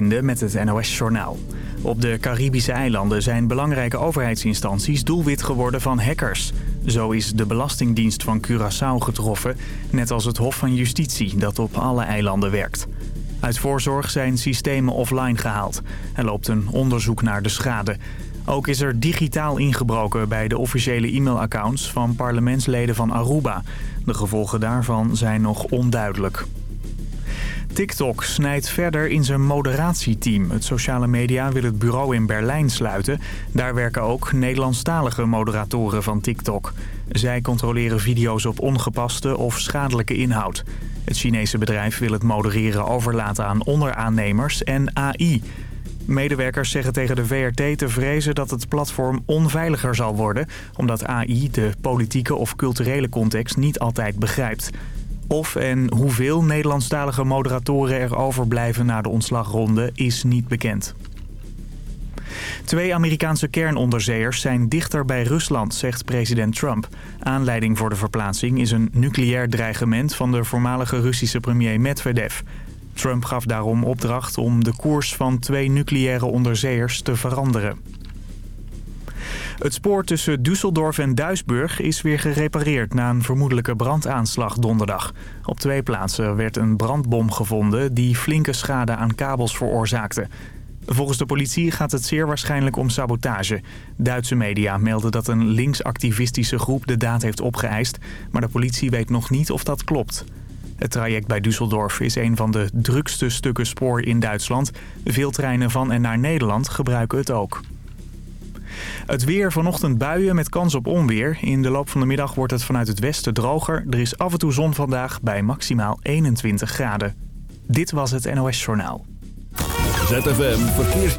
met het NOS-journaal. Op de Caribische eilanden zijn belangrijke overheidsinstanties doelwit geworden van hackers. Zo is de Belastingdienst van Curaçao getroffen, net als het Hof van Justitie dat op alle eilanden werkt. Uit voorzorg zijn systemen offline gehaald. Er loopt een onderzoek naar de schade. Ook is er digitaal ingebroken bij de officiële e-mailaccounts van parlementsleden van Aruba. De gevolgen daarvan zijn nog onduidelijk. TikTok snijdt verder in zijn moderatieteam. Het sociale media wil het bureau in Berlijn sluiten. Daar werken ook Nederlandstalige moderatoren van TikTok. Zij controleren video's op ongepaste of schadelijke inhoud. Het Chinese bedrijf wil het modereren overlaten aan onderaannemers en AI. Medewerkers zeggen tegen de VRT te vrezen dat het platform onveiliger zal worden... omdat AI de politieke of culturele context niet altijd begrijpt. Of en hoeveel Nederlandstalige moderatoren er overblijven na de ontslagronde is niet bekend. Twee Amerikaanse kernonderzeeërs zijn dichter bij Rusland, zegt president Trump. Aanleiding voor de verplaatsing is een nucleair dreigement van de voormalige Russische premier Medvedev. Trump gaf daarom opdracht om de koers van twee nucleaire onderzeeërs te veranderen. Het spoor tussen Düsseldorf en Duisburg is weer gerepareerd na een vermoedelijke brandaanslag donderdag. Op twee plaatsen werd een brandbom gevonden die flinke schade aan kabels veroorzaakte. Volgens de politie gaat het zeer waarschijnlijk om sabotage. Duitse media melden dat een linksactivistische groep de daad heeft opgeëist... maar de politie weet nog niet of dat klopt. Het traject bij Düsseldorf is een van de drukste stukken spoor in Duitsland. Veel treinen van en naar Nederland gebruiken het ook. Het weer vanochtend buien met kans op onweer. In de loop van de middag wordt het vanuit het westen droger. Er is af en toe zon vandaag bij maximaal 21 graden. Dit was het NOS Journaal. ZFM Verkeers...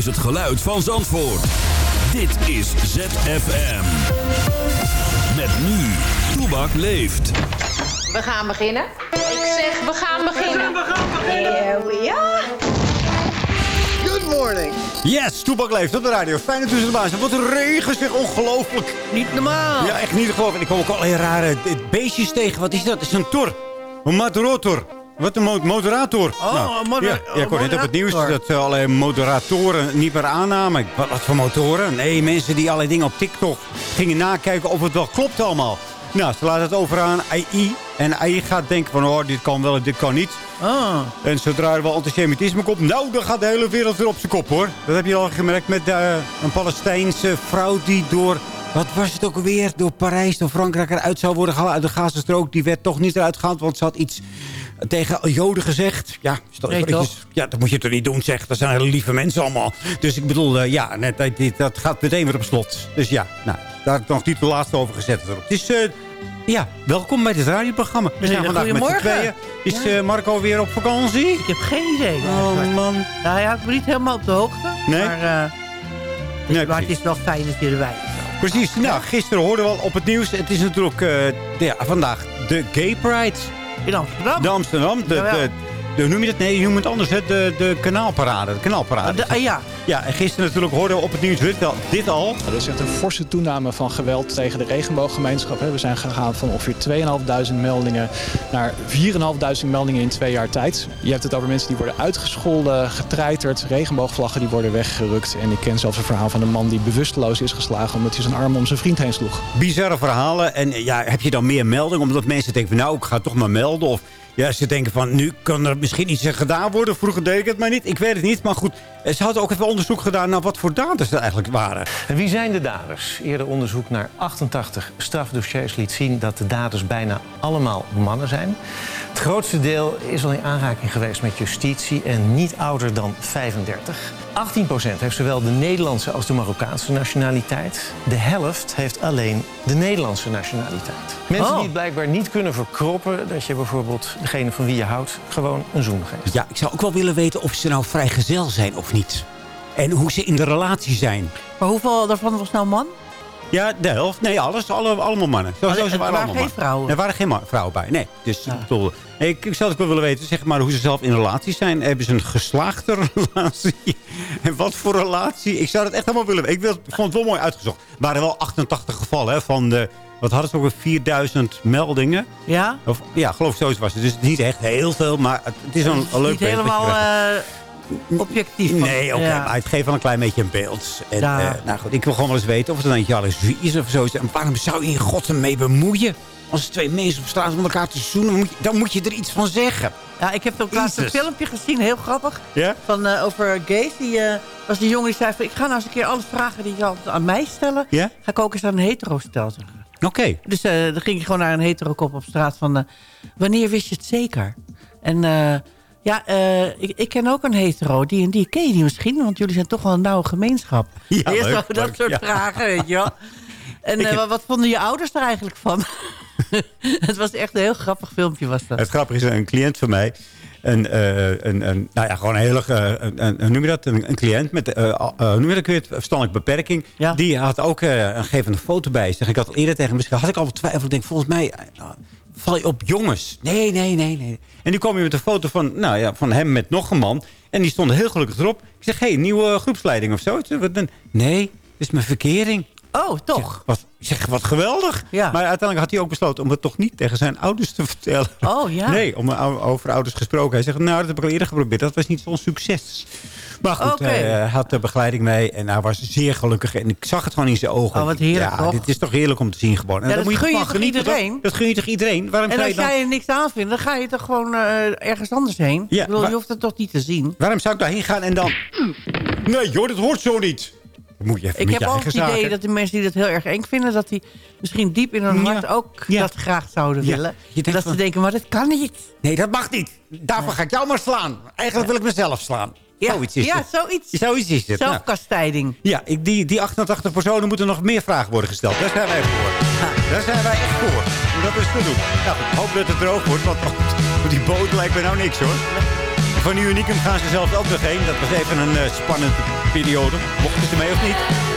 Is het geluid van Zandvoort. Dit is ZFM. Met nu, Toebak leeft. We gaan beginnen. Ik zeg, we gaan beginnen. We gaan beginnen. Here we are. Good morning. Yes, Toepak leeft op de radio. Fijne tussen de baas. Wat een regen zeg, ongelooflijk. Niet normaal. Ja, echt niet te geloven. En ik kom ook al een rare eh, beestjes tegen. Wat is dat? Het is een tor. Een moderator. Wat een mo- moderator. Oh, moder- ja, ja, ik hoorde net op het nieuws dat uh, allerlei moderatoren niet meer aannamen. Wat, wat voor motoren? Nee, mensen die allerlei dingen op TikTok gingen nakijken of het wel klopt allemaal. Nou, ze laten het over aan AI. En AI gaat denken van, oh, dit kan wel, dit kan niet. Oh. En zodra er wel antisemitisme komt, nou, dan gaat de hele wereld weer op zijn kop, hoor. Dat heb je al gemerkt met eh, een Palestijnse vrouw die door... Wat was het ook alweer? Door Parijs, door Frankrijk eruit zou worden gehaald uit de Gazastrook. Die werd toch niet eruit gehaald, want ze had iets tegen Joden gezegd. Ja, Nee, dat toch? ja, dat moet je toch niet doen, zeg. Dat zijn hele lieve mensen allemaal. Dus ik bedoel, eh, ja, net, dat, dit- dat gaat meteen weer op slot. Dus ja, nou, daar heb ik nog niet de laatste over gezet. Het is... eh, ja, welkom bij dit radioprogramma. We zijn vandaag met z'n tweeën. Is eh, Marco weer op vakantie? Ik heb geen idee. Oh man. Nou ja, ik ben niet helemaal op de hoogte. Nee? Maar, eh, Nee, maar het is wel fijn dat je erbij bent. Precies. Nou, gisteren hoorden we al op het nieuws. Het is natuurlijk eh, de- ja, vandaag de Gay Pride. In Amsterdam. De Amsterdam. De, de, de- hoe noem je dat? Nee, je noemt het anders. Hè? De, de kanaalparade. De kanaalparade. De- ah, ja. Ja, en gisteren natuurlijk hoorden we op het nieuws dit al. Dit al. Er is echt een forse toename van geweld tegen de regenbooggemeenschap. hè. We zijn gegaan van ongeveer 2.500 meldingen naar 4.500 meldingen in twee jaar tijd. Je hebt het over mensen die worden uitgescholden, getreiterd, regenboogvlaggen die worden weggerukt. En ik ken zelfs een verhaal van een man die bewusteloos is geslagen omdat hij zijn arm om zijn vriend heen sloeg. Bizarre verhalen. En ja, heb je dan meer meldingen? Omdat mensen denken van nou, ik ga het toch maar melden. Of ja, ze denken van nu kan er misschien iets gedaan worden. Vroeger deed ik het maar niet. Ik weet het niet. Maar goed, eh, ze hadden ook even onderzoek gedaan naar wat voor daders er eigenlijk waren. En wie zijn de daders? Eerder onderzoek naar 88 strafdossiers liet zien dat de daders bijna allemaal mannen zijn. Het grootste deel is al in aanraking geweest met justitie en niet ouder dan 35. 18% heeft zowel de Nederlandse als de Marokkaanse nationaliteit. De helft heeft alleen de Nederlandse nationaliteit. Mensen Oh. die het blijkbaar niet kunnen verkroppen dat je bijvoorbeeld degene van wie je houdt gewoon een zoen geeft. Ja, ik zou ook wel willen weten of ze nou vrijgezel zijn of niet. En hoe ze in de relatie zijn. Maar hoeveel daarvan was nou man? Ja, de helft. Nee, alles. Alle, allemaal mannen. Zo, zo, er ze waren allemaal geen vrouwen? Er waren geen vrouwen bij. Nee. Dus Ja. ik bedoel, ik, ik zou ook wel willen weten zeg maar, hoe ze zelf in relatie zijn. Hebben ze een geslaagde relatie? En wat voor relatie? Ik zou dat echt helemaal willen weten. Ik vond het wel mooi uitgezocht. Er waren wel 88 gevallen hè, van de... Wat hadden ze ook weer? 4000 meldingen. Ja? Of, ja, geloof ik zoiets was het. Dus niet echt heel veel, maar het, het is een, een leuk wat je helemaal objectief. Nee, oké, Ja. maar het geeft wel een klein beetje een beeld. En, Ja. eh, nou goed, ik wil gewoon wel eens weten of het dan een jaloezie is of zo. En waarom zou je in godsnaam mee bemoeien? Als twee mensen op straat met elkaar te zoenen, moet je, dan moet je er iets van zeggen. Ja, ik heb ook laatst een filmpje gezien, heel grappig. Ja? Van, eh, over gays. Die was een jongen die zei van... ik ga nou eens een keer alle vragen die je altijd aan mij stellen... Ja? ga ik ook eens aan een hetero stellen. Oké. Dus dan ging ik gewoon naar een hetero kop op straat van... wanneer wist je het zeker? En ja, eh, ik, ik ken ook een hetero. Die en die ken je die misschien, want jullie zijn toch wel een nauwe gemeenschap. Ja, Eerst leuk, dat leuk, soort ja. vragen, weet je wel. En eh, wat, vonden je ouders er eigenlijk van? het was echt een heel grappig filmpje was dat. Het grappige is, een cliënt van mij... Een, eh, een, een, nou ja, gewoon een hele... een, een, hoe noem je dat? Een, een cliënt met... hoe noem je dat? Verstandelijke beperking. Ja. Die had ook eh, een gevende foto bij zich. Ik had al eerder tegen hem. Had ik al twijfel. Ik denk, volgens mij... eh, val je op jongens? Nee, nee, nee, nee. En die kwam je met een foto van, nou ja, van hem met nog een man. En die stonden heel gelukkig erop. Ik zeg, hé, hey, nieuwe groepsleiding of zo. Nee, dit is mijn verkering. Oh, toch? zeg, wat, zeg, wat geweldig. Ja. Maar uiteindelijk had hij ook besloten om het toch niet tegen zijn ouders te vertellen. Oh, ja. Nee, om, over ouders gesproken. Hij zegt, nou, dat heb ik al eerder geprobeerd. Dat was niet zo'n succes. Maar goed, Oké. hij eh, had de begeleiding mee. En hij was zeer gelukkig. En ik zag het gewoon in zijn ogen. Oh, wat heerlijk, Ja, toch? dit is toch heerlijk om te zien gewoon. En Ja, dat moet gun je toch genieten, iedereen? Dat gun je toch iedereen? Waarom En als je dan... jij er niks aan vindt, dan ga je toch gewoon eh, ergens anders heen. Ja, ik bedoel, maar- je hoeft het toch niet te zien. Waarom zou ik daarheen gaan en dan... Nee joh, dat hoort zo niet. Dan moet je even Ik heb ook eigen het idee dat de mensen die dat heel erg eng vinden... dat die misschien diep in hun Ja. hart ook Ja. dat graag zouden Ja. willen. Dat van- ze denken, maar dat kan niet. Nee, dat mag niet. Daarvoor ga ik jou maar slaan. Eigenlijk wil ik mezelf slaan. Ja, Zoiets is ja het. zoiets. Zoiets is het. Nou, Zelfkastijding. ja, ik, die, die 88 personen moeten nog meer vragen worden gesteld. Daar zijn wij voor. Daar zijn wij echt voor. En dat is te doen. Nou goed, hoop dat het droog wordt. Want oh, die boot lijkt me nou niks hoor. Van die Unicum gaan ze zelf ook nog heen. Dat was even een eh, spannende periode. Mochten ze mee of niet?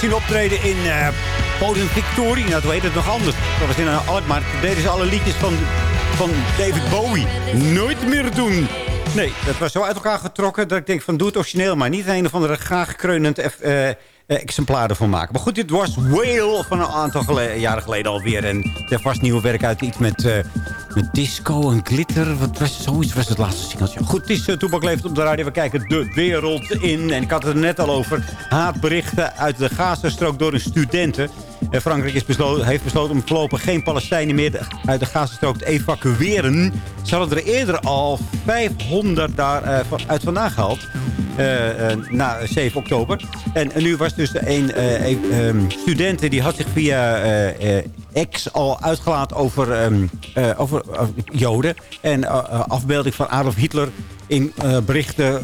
Zien optreden in eh Podium Victoria. Nou, toen het nog anders. Dat was in eh, Alkmaar. Deden ze alle liedjes van, van David Bowie. Nooit meer doen. Nee, dat was zo uit elkaar getrokken dat ik denk van doe het origineel. Maar niet een of andere graag kreunend eh, exemplaar ervan maken. Maar goed, dit was Whale van een aantal jaren geleden alweer. En er was nieuwe werk uit. Iets met, met disco en glitter. Wat was, zoiets was het laatste singeltje. Goed, het is uh, Toepak Leeft op de radio. We kijken de wereld in. En ik had het er net al over. Haatberichten uit de Gazastrook door een studenten. Eh, Frankrijk is heeft besloten om voorlopig geen Palestijnen meer uit de Gazastrook te evacueren. Ze hadden er eerder al 500 daar eh, uit vandaan gehaald. eh, eh, na 7 oktober. En, en nu was dus een een, ehm, student die had zich via eh, eh, X al uitgelaten over, ehm, eh, over eh, Joden. En eh, afbeelding van Adolf Hitler in berichten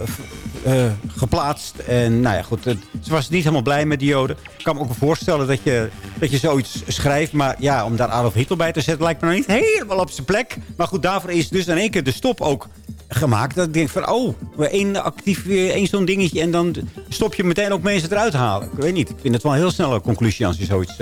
geplaatst. En nou ja, goed, ze was niet helemaal blij met die Joden. Ik kan me ook voorstellen dat je, dat je zoiets schrijft. Maar ja, om daar Adolf Hitler bij te zetten lijkt me nog niet helemaal op zijn plek. Maar goed, daarvoor is dus in één keer de stop ook gemaakt. Dat ik denk van, oh, één actief, één zo'n dingetje... en dan stop je meteen ook mensen eruit halen. Ik weet niet, ik vind het wel een heel snelle conclusie als je zoiets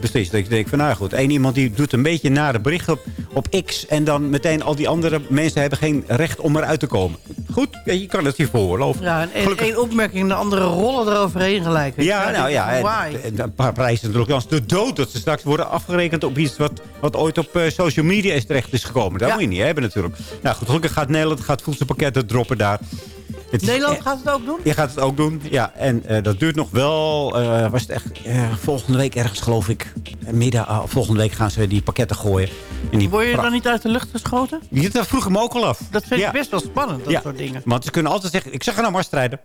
beslist. Dat je denkt van, nou goed, één iemand die doet een beetje nare bericht op, op X... en dan meteen al die andere mensen hebben geen recht om eruit te komen. Goed, je kan het je veroorloven. Ja, en één- opmerking en de andere rollen eroverheen gelijk. ja, nou denk ja, ik en, en een paar prijzen natuurlijk als de dood. Dat ze straks worden afgerekend op iets wat, wat ooit op eh, social media is terecht is gekomen. Dat Ja. moet je niet hebben natuurlijk. Nou goed, gelukkig gaat Nederland gaat voedselpakketten droppen daar. Het Nederland gaat het ook doen? Je gaat het ook doen, ja. En eh, dat duurt nog wel, eh, was het echt eh, volgende week ergens geloof ik. Midden, ah, volgende week gaan ze die pakketten gooien. En die Word je dan niet uit de lucht geschoten? Dat vroeg me ook al af. Dat vind Ja. ik best wel spannend, dat Ja, soort dingen. Want ze kunnen altijd zeggen... Ik zag er nou maar strijden.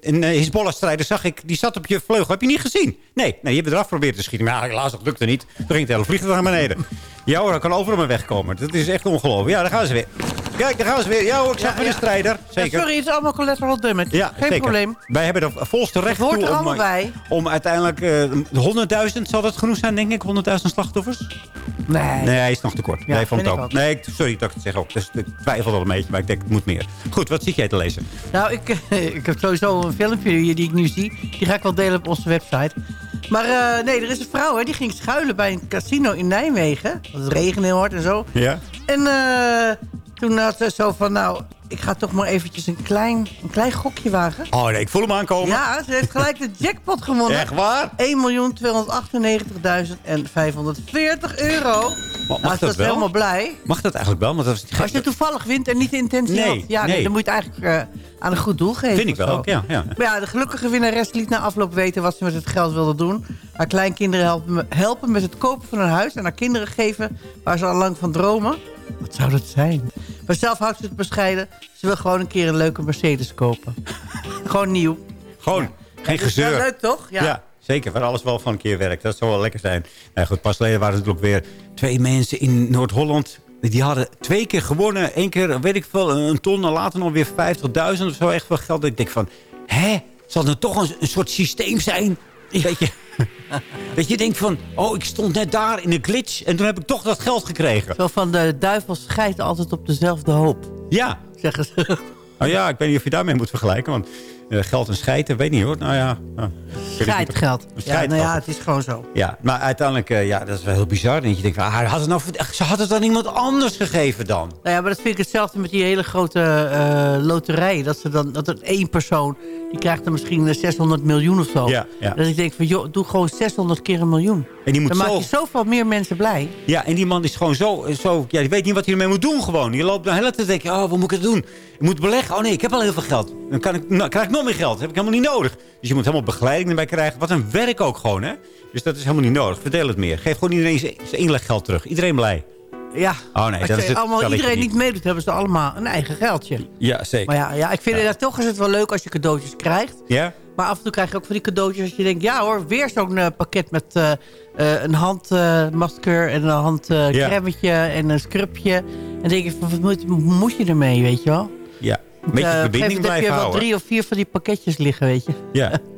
Een Hezbollah-strijder zag ik, die zat op je vleugel. Heb je niet gezien? Nee, nee je hebt eraf proberen te schieten. Maar ja, helaas, dat lukte niet. Toen ging het hele vliegtuig naar beneden. Ja hoor, dat kan overal maar wegkomen. Dat is echt ongelooflijk. Ja, daar gaan ze weer. Kijk, daar gaan ze weer. Ja hoor, ik zag Ja, weer ja. een strijder. Ja, Zeker. sorry, het is allemaal collateral damage. Ja, Geen zeker. probleem. Wij hebben er volste recht hoort toe er om, allemaal bij. om uiteindelijk eh 100.000, zal dat genoeg zijn, denk ik? 100.000 slachtoffers? Nee. Nee, hij is nog te kort. Nee, vond het vind ook. ik ook. Nee, ik- sorry dat ik het zeg ook. Dus, ik twijfel al een beetje, maar ik denk het moet meer. Goed, wat zit jij te lezen? Nou, ik, ik heb sowieso een filmpje hier die ik nu zie. Die ga ik wel delen op onze website. Maar eh, nee, er is een vrouw hè, die ging schuilen bij een casino in Nijmegen. Want het regende heel hard en zo. Ja? En eh, toen had ze zo van, nou, ik ga toch maar eventjes een klein, een klein gokje wagen. Oh nee, ik voel hem aankomen. Ja, ze heeft gelijk de jackpot gewonnen. Echt waar? 1.298.540 euro. mag nou, ze dat wel? helemaal blij. Mag dat eigenlijk wel? Want dat Als je toevallig wint en niet de intentie Nee, had... Ja, nee, nee. dan moet je het eigenlijk eh, aan een goed doel geven. Vind ik wel ook, ja. ja. Maar ja, de gelukkige winnares liet na afloop weten wat ze met het geld wilde doen. Haar kleinkinderen helpen, helpen met het kopen van een huis... en haar kinderen geven waar ze al lang van dromen. Wat zou dat zijn? Maar zelf houdt ze het bescheiden. Ze wil gewoon een keer een leuke Mercedes kopen. gewoon nieuw. Gewoon, geen wel gezeur. leuk, toch? Ja. zeker. Waar alles wel van een keer werkt. Dat zou wel lekker zijn. Nou goed, pas geleden waren er natuurlijk weer twee mensen in Noord-Holland. Die hadden twee keer gewonnen. Eén keer, weet ik veel, een ton. En later nog weer 50.000 of zo. Echt veel geld. Ik denk van, hè? Zal er toch een, een soort systeem zijn? Dat je, dat je denkt van, oh, ik stond net daar in een glitch. En toen heb ik toch dat geld gekregen. Zo van de duivel scheidt altijd op dezelfde hoop. Ja. Zeggen ze. Nou ja, ik weet niet of je daarmee moet vergelijken. Want eh, geld en scheiden, weet niet hoor. Nou ja. nou, weet niet. Scheidgeld. Ja, nou ja, het is gewoon zo. Ja, maar uiteindelijk, eh, ja, dat is wel heel bizar. En je denkt, ah, had het nou, ze had het dan iemand anders gegeven dan? Nou ja, maar dat vind ik hetzelfde met die hele grote eh loterij. Dat, ze dan, dat er één persoon, die krijgt dan misschien eh, 600 miljoen of zo. Ja, ja. Dat ik denk van, joh, doe gewoon 600 keer een miljoen. En die moet Dan maak je zoveel meer mensen blij. Ja, en die man is gewoon zo, zo... Ja, die weet niet wat hij ermee moet doen gewoon. Je loopt de hele tijd te denken, oh, wat moet ik het doen? Je moet beleggen. Oh nee, ik heb al heel veel geld. Dan kan ik, nou, krijg ik nog meer geld. Dat heb ik helemaal niet nodig. Dus je moet helemaal begeleiding erbij krijgen. Wat een werk ook gewoon, hè? Dus dat is helemaal niet nodig. Verdeel het meer. Geef gewoon iedereen zijn inleggeld terug. Iedereen blij. Ja, Oh nee, als dat je is het allemaal, iedereen niet. niet meedoet, hebben ze allemaal een eigen geldje. Ja, zeker. Maar ja, ja ik vind het toch is het wel leuk als je cadeautjes krijgt. Ja? Maar af en toe krijg je ook van die cadeautjes als je denkt... ja hoor, weer zo'n eh, pakket met eh, eh, een handmasker en een handcremmetje en een scrubje. En dan denk je, van, wat moet, moet je ermee, weet je wel? Ja. Een beetje verbinding gegeven moment heb blijven je wel houden. drie of vier van die pakketjes liggen, weet je. Ja.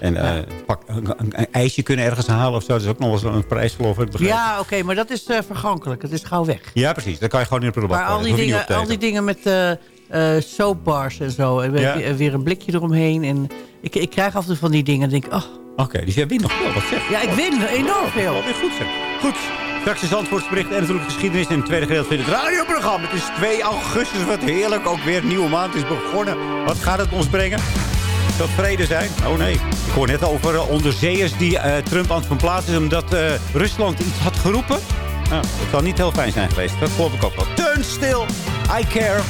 En eh, pak, een, ijsje kunnen ergens halen of zo. Dat is ook nog wel eens een prijs geloof ik. begrepen. Ja, oké, maar dat is eh, vergankelijk. Het is gauw weg. Ja, precies. Dan kan je gewoon in de prullenbak Maar al die, Dat dingen, al die dingen met eh soapbars en zo. En Ja. weer, een blikje eromheen. En ik, ik krijg af en toe van die dingen. En denk ik, oh, Oké, dus jij wint nog veel. Wat zeg ja, ik win enorm veel. Wel weer goed zeg. Goed. Straks is Zandvoortsbericht en natuurlijk geschiedenis in het tweede gedeelte van het radioprogramma. Het is 2 augustus, wat heerlijk. Ook weer een nieuwe maand is begonnen. Wat gaat het ons brengen? Het vrede zijn? Oh nee. Ik hoor net over onderzeeërs die eh, Trump aan het verplaatsen is... omdat eh, Rusland iets had geroepen. Nou, dat zal niet heel fijn zijn geweest. Dat geloof ik ook wel. Turn still. I care.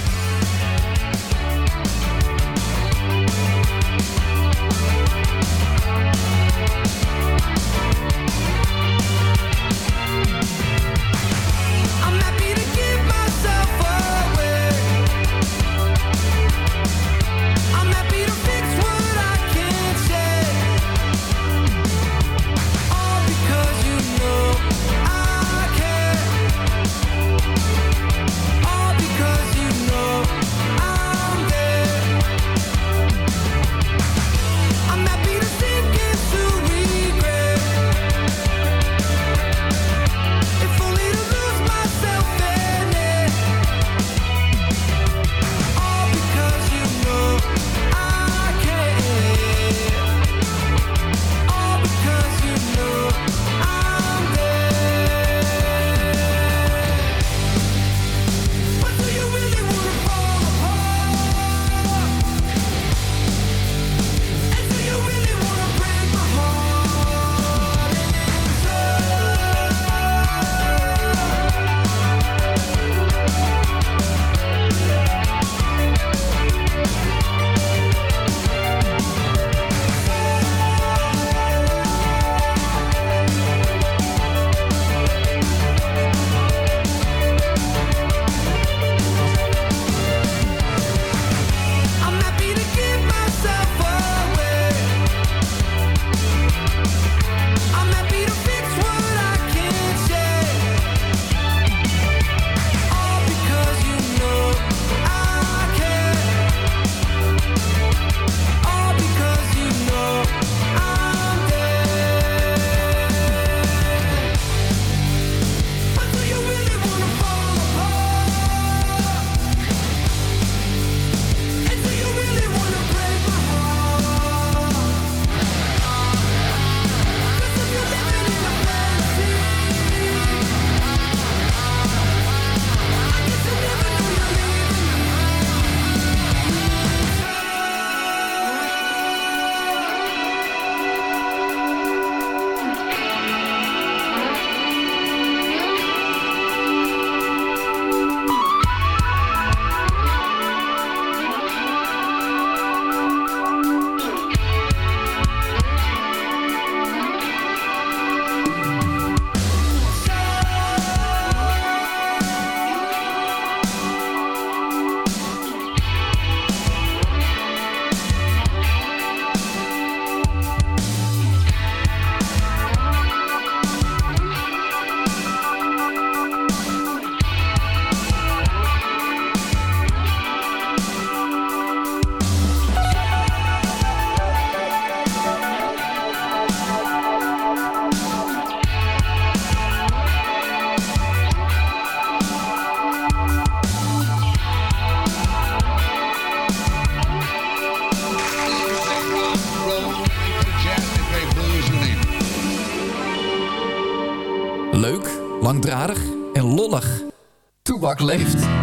Leeft.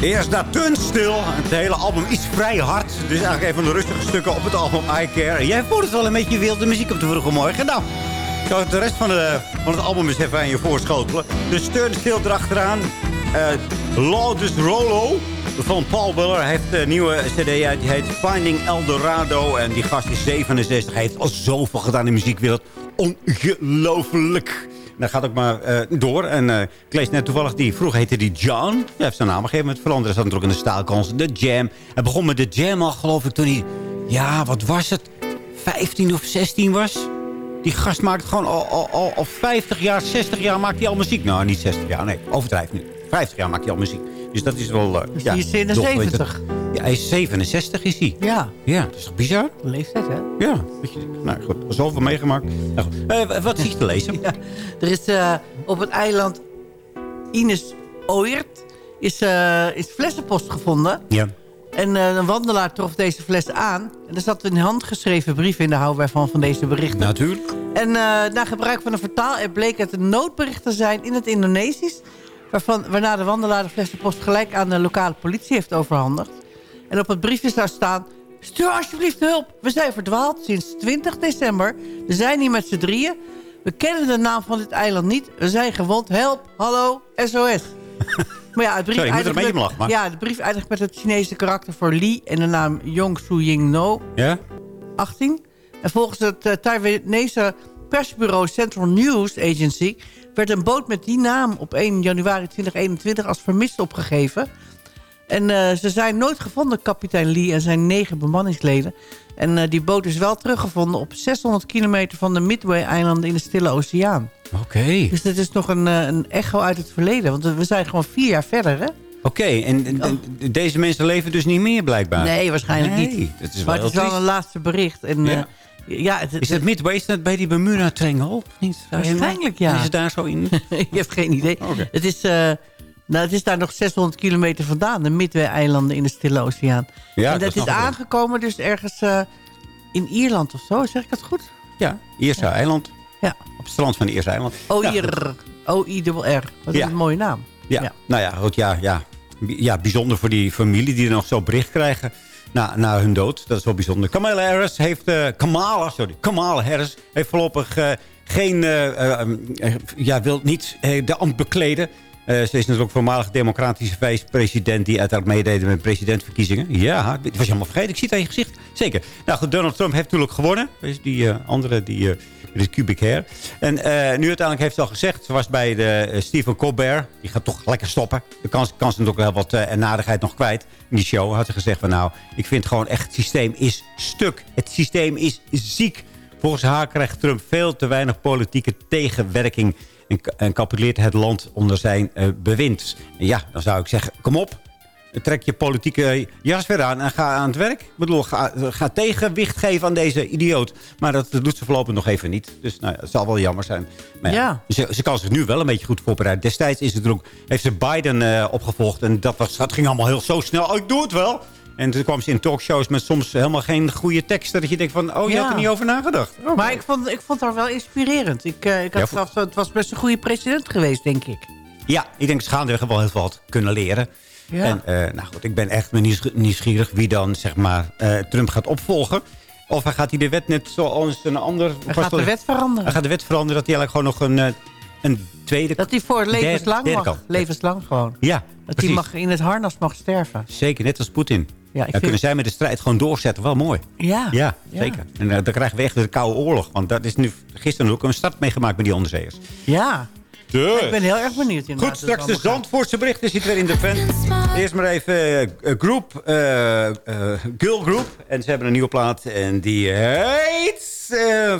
Eerst dat Turnstile. Het hele album is vrij hard. Dus eigenlijk een van de rustige stukken op het album I Care. Jij voelt het wel een beetje wilde muziek op de vroege morgen. Nou, ik zal de rest van, de, het album eens even aan je voorschotelen. Dus Turnstile erachteraan. Uh, Laudus Rolo van Paul. Hij heeft een nieuwe cd uit. Die heet Finding Eldorado. En die gast is 67. Hij heeft al zoveel gedaan in de muziekwereld. Ongelooflijk. Dat gaat ook maar eh, door. En eh, ik lees net toevallig, die, vroeger heette die John. Hij heeft zijn naam gegeven met veranderen. Zat ook in de staalkans. De Jam. Hij begon met de Jam al, geloof ik, toen hij... Ja, wat was het? 15 of 16 was? Die gast maakt gewoon al, al, al, al 50 jaar, 60 jaar maakt hij al muziek. Nou, niet 60 jaar, nee. Overdrijf nu. 50 jaar maakt hij al muziek. Dus dat is wel... eh, Dus ja, die is 77. Ja, hij is 67 is hij. Ja, Ja, dat is toch bizar? leeftijd, hè? Ja. weet je, Nou goed, zoveel meegemaakt. Nou, goed. Eh, wat is hier te lezen? Ja, er is eh, op het eiland Ines Ooyert is, eh, is flessenpost gevonden. Ja. En een wandelaar trof deze fles aan. En er zat een handgeschreven brief in de houdbaar van, van deze berichten. Natuurlijk. En na gebruik van een vertaal-app bleek het een noodbericht te zijn in het Indonesisch. Waarvan, waarna de wandelaar de flessenpost gelijk aan de lokale politie heeft overhandigd. En op het briefje zou staan... Stuur alsjeblieft hulp. We zijn verdwaald sinds 20 december. We zijn hier met z'n drieën. We kennen de naam van dit eiland niet. We zijn gewond. Help. Hallo. SOS. Maar ja, het brief Sorry, eindigt met- lachen, Ja, de brief eindigt met het Chinese karakter voor Lee... en de naam Yong Su Ying No. Ja? 18. En volgens het uh, Taiwanese persbureau Central News Agency... werd een boot met die naam op 1 januari 2021 als vermist opgegeven. En eh, ze zijn nooit gevonden, kapitein Lee en zijn negen bemanningsleden. En eh, die boot is wel teruggevonden op 600 kilometer van de Midway-eilanden in de Stille Oceaan. Oké. Dus dit is nog een, eh, een echo uit het verleden. Want we zijn gewoon vier jaar verder, hè? Oké, en, en- en deze mensen leven dus niet meer blijkbaar? Nee, waarschijnlijk Nee, niet. dat is wel maar het is wel een laatste bericht. En, Ja. ja, het, Is het Midway is dat bij die Bermuda-trengel? of Niet? Waarschijnlijk, ja. Is het daar zo in? je hebt geen idee. Oké. Het, is, nou, het is daar nog 600 kilometer vandaan. De Midway-eilanden in de Stille Oceaan. Ja, en dat dat is aangekomen dus ergens eh, in Ierland of zo. Zeg ik dat goed? Ja, Ierse eiland. Ja. Op het strand van de Ierse eiland. O-I-R. O-I-R. Wat is Ja. een mooie naam. Ja. Ja. nou ja, goed, ja, ja. Bi- ja, bijzonder voor die familie die er nog zo bericht krijgen na, na hun dood. Dat is wel bijzonder. Kamala Harris heeft, eh, Kamala, sorry, Kamala Harris heeft voorlopig eh, geen, ja, wil niet de ambt bekleden. Eh, ze is natuurlijk voormalig democratische vice-president... die uiteraard meedeed met presidentverkiezingen. Ja, dat was je allemaal vergeten. Ik zie het aan je gezicht. Zeker. Nou goed, Donald Trump heeft natuurlijk gewonnen. Dus die eh, andere, die... eh, met cubic hair. En nu uiteindelijk heeft ze al gezegd... ze was bij de Stephen Colbert. Die gaat toch lekker stoppen. De kans, kans natuurlijk wel wat eh, nadigheid nog kwijt. In die show had ze gezegd van... nou, ik vind gewoon echt... het systeem is stuk. Het systeem is ziek. Volgens haar krijgt Trump veel te weinig politieke tegenwerking... en, en capituleert het land onder zijn eh, bewind. En ja, dan zou ik zeggen, kom op. Trek je politieke jas weer aan en ga aan het werk. Ik bedoel, ga, ga tegenwicht geven aan deze idioot. Maar dat doet ze voorlopig nog even niet. Dus nou, het zal wel jammer zijn. Maar ja, Ze, ze kan zich nu wel een beetje goed voorbereiden. Destijds is het er ook, heeft ze Biden eh, opgevolgd. En dat, was, dat ging allemaal heel zo snel. Oh, ik doe het wel. En toen kwam ze in talkshows met soms helemaal geen goede teksten. Dat je denkt van, oh, je Ja. had er niet over nagedacht. Oh, Maar ik vond, ik vond haar wel inspirerend. Ik, eh, ik had Ja, gedacht, het was best een goede president geweest, denk ik. Ja, ik denk dat ze wel heel veel had kunnen leren. Ja. En eh, nou goed, ik ben echt nieuws- nieuwsgierig wie dan zeg maar eh, Trump gaat opvolgen. Of hij gaat hij de wet net zoals een ander... Hij gaat de wet veranderen. Hij gaat de wet veranderen dat hij eigenlijk gewoon nog een, een tweede... Dat hij voor levenslang derde mag. Levenslang gewoon. Ja, Dat precies. hij mag, in het harnas mag sterven. Zeker, net als Poetin. Ja, ik Dan kunnen zij met de strijd gewoon doorzetten. Wel mooi. Ja. Ja, Ja. zeker. En eh, dan krijgen we echt de Koude Oorlog. Want dat is nu gisteren ook een start meegemaakt met die onderzeeërs. Ja. Dus. Ik ben heel erg benieuwd inderdaad. Goed, straks de Zandvoortse berichten zit weer in de vent. Eerst maar even eh, groep, eh, eh, Girl Group. En ze hebben een nieuwe plaat en die heet eh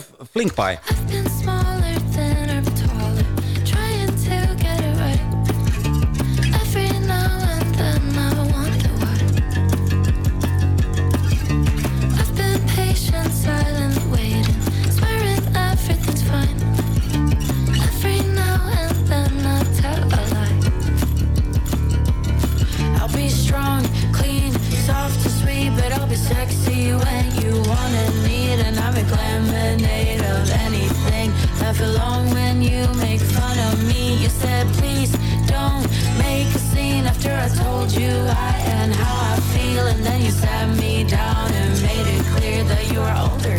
Laugh along when you make fun of me. You said, please don't make a scene after I told you I and how I feel. And then you sat me down and made it clear that you are older,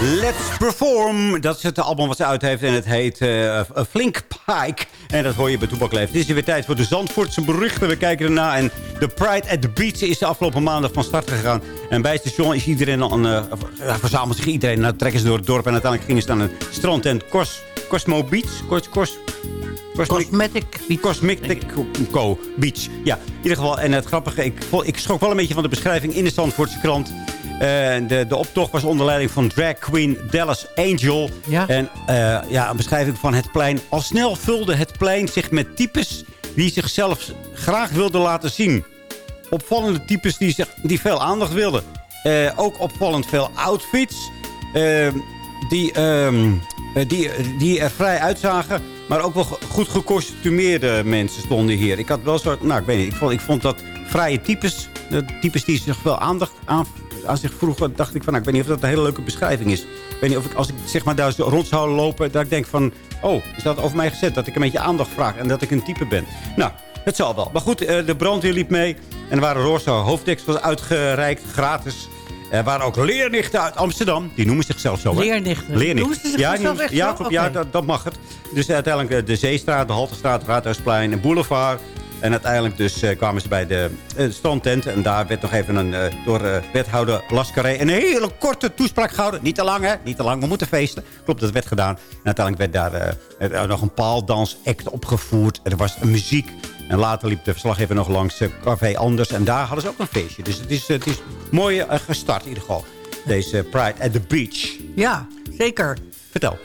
Let's Perform. Dat is het album wat ze uit heeft. En het heet eh, Flink Pike. En dat hoor je bij Toepak Leeft. Het is weer tijd voor de Zandvoortse berichten. We kijken erna. En de Pride at the Beach is de afgelopen maandag van start gegaan. En bij het station is iedereen een, eh, verzamelt zich iedereen. Nou, trekken ze door het dorp. En uiteindelijk gingen ze naar een strandtent Cos, Cosmo Beach. Cos, Cos, Cosmetic Beach. Cosmetic Co. Beach. Ja, in ieder geval. En het grappige, ik, ik schrok wel een beetje van de beschrijving in de Zandvoortse krant. Eh, de, de optocht was onder leiding van drag queen Dallas Angel. Ja. En eh, ja, een beschrijving van het plein. Al snel vulde het plein zich met types die zichzelf graag wilden laten zien. Opvallende types die, zich, die veel aandacht wilden. Eh, ook opvallend veel outfits. eh, die, ehm, eh, die, die er vrij uitzagen. Maar ook wel go- goed gekostumeerde mensen stonden hier. Ik had wel zo... Nou, ik weet niet. Ik vond, ik vond dat vrije types... De types die zich veel aandacht aan, aan zich vroegen... dacht ik van... Nou, ik weet niet of dat een hele leuke beschrijving is. Ik weet niet of ik... Als ik zeg maar daar rond zou lopen... dat ik denk van... Oh, is dat over mij gezet? Dat ik een beetje aandacht vraag. En dat ik een type ben. Nou... Het zal wel. Maar goed, eh, de brandweer liep mee. En er waren roze hoofddeksels uitgereikt, gratis. Er waren ook leernichten uit Amsterdam. Die noemen zichzelf zo. hè? Leernichten. Leernichten. Noemen ze ja, zichzelf die noemen- echt ja, dat, dat mag het. Dus uiteindelijk eh, de Zeestraat, de Haltestraat, Raadhuisplein en Boulevard. En uiteindelijk dus eh, kwamen ze bij de eh, strandtent. En daar werd nog even een, eh, door wethouder Lascaré een hele korte toespraak gehouden. Niet te lang, hè? Niet te lang, we moeten feesten. Klopt, dat werd gedaan. En uiteindelijk werd daar nog een paaldansact opgevoerd. Er was muziek. En later liep de verslaggever nog langs Café Anders. En daar hadden ze ook een feestje. Dus het is, het is mooi gestart in ieder geval. Deze Pride at the Beach. Ja, zeker. Vertel.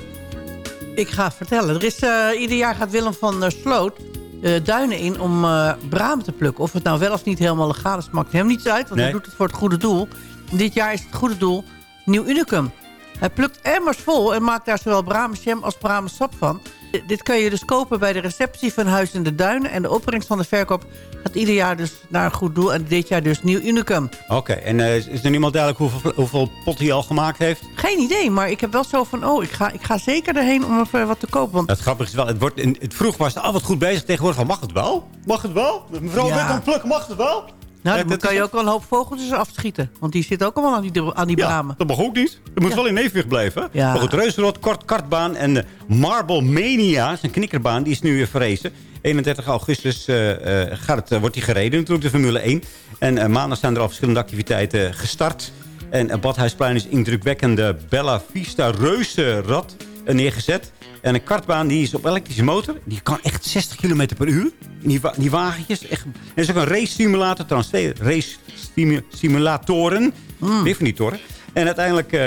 Ik ga vertellen. Er is, ieder jaar gaat Willem van der Sloot eh, duinen in om eh bramen te plukken. Of het nou wel of niet helemaal legaal is, maakt hem niets uit. Want Nee. hij doet het voor het goede doel. Dit jaar is het goede doel Nieuw Unicum. Hij plukt emmers vol en maakt daar zowel bramenjam als bramensap van. D- Dit kan je dus kopen bij de receptie van Huis in de Duinen. En de opbrengst van de verkoop gaat ieder jaar dus naar een goed doel. En dit jaar dus Nieuw Unicum. Oké, en eh, is er niemand duidelijk hoeveel, hoeveel pot hij al gemaakt heeft? Geen idee, maar ik heb wel zo van... oh, ik ga, ik ga zeker erheen om even wat te kopen. Want Het grappige is wel, het wordt, in, het vroeg was het al wat goed bezig. Tegenwoordig van, mag het wel? Mag het wel? Mevrouw Ja. ja. met een pluk, mag het wel? Nou, Eh, dan kan je ook wel een hoop vogeltjes afschieten. Want die zitten ook allemaal aan die, aan die Ja, bramen. dat mag ook niet. Het moet Ja. wel in evenwicht blijven. Ja. Maar goed, Reuzenrad, kort, kartbaan en de Marble Mania, een knikkerbaan, die is nu weer verrezen. 31 augustus eh, eh, gaat het, eh, wordt die gereden, natuurlijk de Formule 1. En eh, maandag zijn er al verschillende activiteiten gestart. En Badhuisplein is indrukwekkende Bella Vista reuzenrad eh, neergezet. En een kartbaan die is op elektrische motor. Die kan echt 60 km per uur. Die, wa- die wagentjes. Echt. En er is ook een race simulator. Trouwens, race simulatoren. Weer van die toren. En uiteindelijk, eh,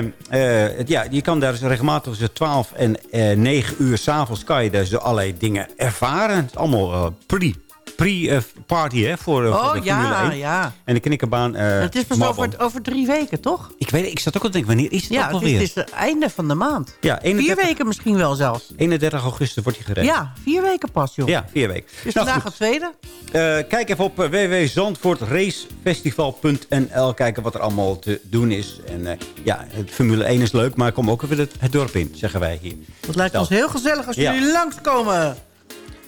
eh, het- ja, je kan daar dus regelmatig tussen 12 en eh 9 uur s'avonds... kan je dus allerlei dingen ervaren. Het is allemaal eh, pre- pre-party hè, voor, eh, voor Oh de Formule ja, 1. ja. En de knikkerbaan... eh, het is pas over, over drie weken, toch? Ik weet Ik zat ook al te denken, wanneer is het Ja, alweer? het is het einde van de maand. Ja, Vier 31, weken misschien wel zelfs. 31 augustus wordt hij gereden. Ja, vier weken pas, joh. Ja, vier weken. Dus Nou, vandaag goed. het tweede. Eh, kijk even op eh, www.zandvoortracefestival.nl. Kijken wat er allemaal te doen is. En eh, ja, het Formule 1 is leuk, maar kom ook even het, het dorp in, zeggen wij hier. Het lijkt Stel. ons heel gezellig als Ja. jullie langskomen.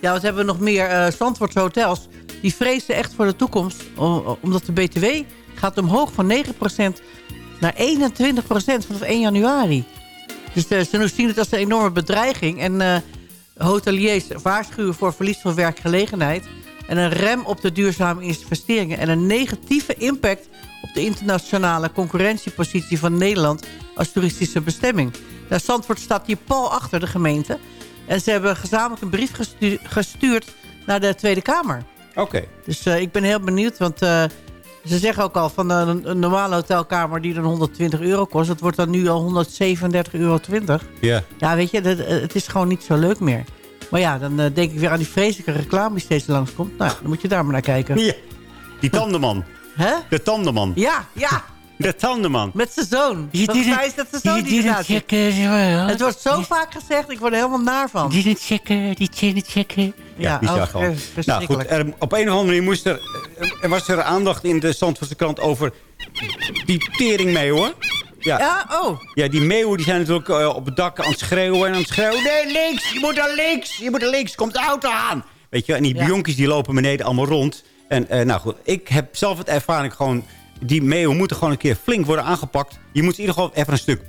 Ja, wat hebben we nog meer? Zandvoortse hotels. Die vrezen echt voor de toekomst. Omdat de BTW gaat omhoog van 9% naar 21% vanaf 1 januari. Dus eh, ze zien het als een enorme bedreiging. En eh, hoteliers waarschuwen voor verlies van werkgelegenheid. En een rem op de duurzame investeringen. En een negatieve impact op de internationale concurrentiepositie van Nederland als toeristische bestemming. Nou, Zandvoort staat hier pal achter de gemeente. En ze hebben gezamenlijk een brief gestu- gestuurd naar de Tweede Kamer. Oké. Dus eh, ik ben heel benieuwd, want eh, ze zeggen ook al van een, een normale hotelkamer die dan 120 euro kost, dat wordt dan nu al 137,20 euro. Ja. Ja, weet je, dat, eh, het is gewoon niet zo leuk meer. Maar ja, dan denk ik weer aan die vreselijke reclame die steeds langskomt. Nou, dan moet je daar maar naar kijken. ja. Die tandenman. Hè? De tandenman. Ja, ja, De tandenman. met zijn zoon. Volgens mij is dat zijn zoon die eruit zit. Het wordt zo vaak gezegd, ik word er helemaal naar van. Didn't checken, die didn't checken. Ja, bizar oh, gewoon. Nou goed, er, op een of andere manier moest er, er was er aandacht in de Zandvoortse krant over die tering mee hoor. Ja, ja. Ja, oh. die meeuwen die zijn natuurlijk eh, op het dak aan het schreeuwen en aan het schreeuwen. Nee, links, je moet naar links, je moet naar links, komt de auto aan. Weet je, en die Ja. die lopen beneden allemaal rond. En eh, nou goed, ik heb zelf het ervaring gewoon... Die meeuwen moeten gewoon een keer flink worden aangepakt. Je moet in ieder geval even een stuk